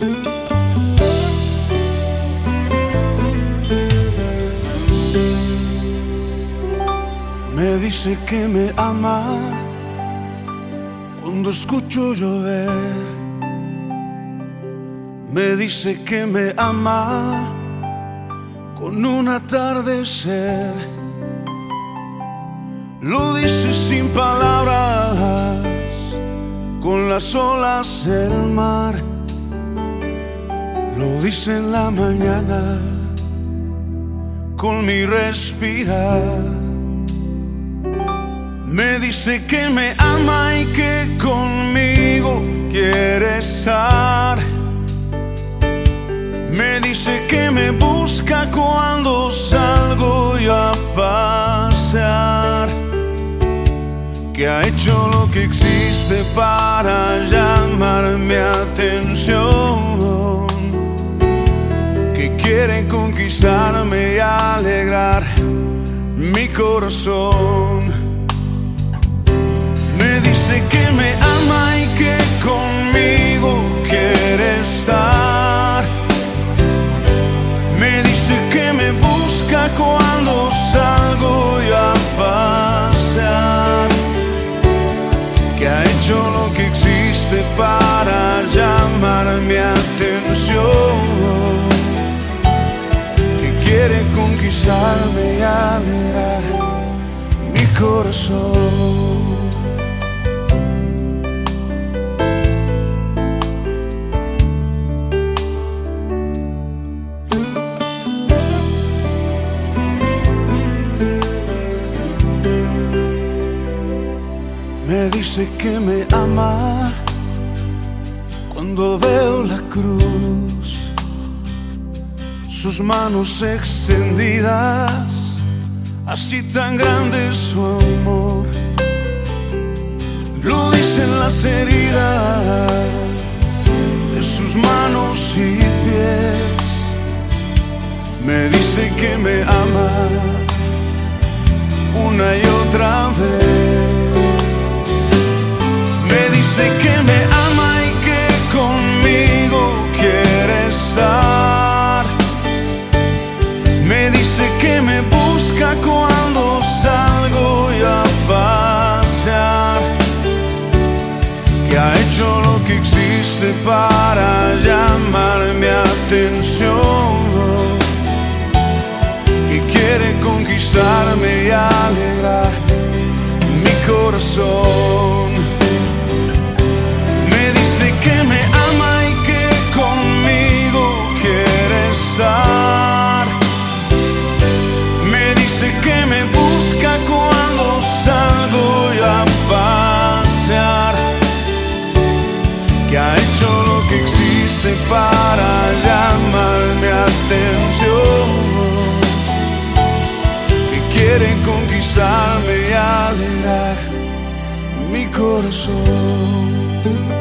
Me dice que me ama cuando escucho llover. Me dice que me ama con un atardecer. Lo dice sin palabras con las olas del mar lo dice en la mañana, con mi respirar. Me dice que me ama y que conmigo quiere estar. Me dice que me busca cuando salgo yo a pasear. Que ha hecho lo que existe para llamar mi atención. Que quiere conquistarme y alegrar mi corazón dice que me ama y que conmigo quiere estar. Me dice que me busca cuando salgo yo a pasear. Que ha hecho lo que existe para llamar mi atención. Corazón. Me dice que me ama cuando veo la cruz, sus manos extendidas, así tan grande su amor. Lo dicen las heridas de sus manos y pies. Me dice que me ama una y otra vez dice que para llamar mi atención. Que quiere conquistarme y alegrar mi corazón. Mi corazón.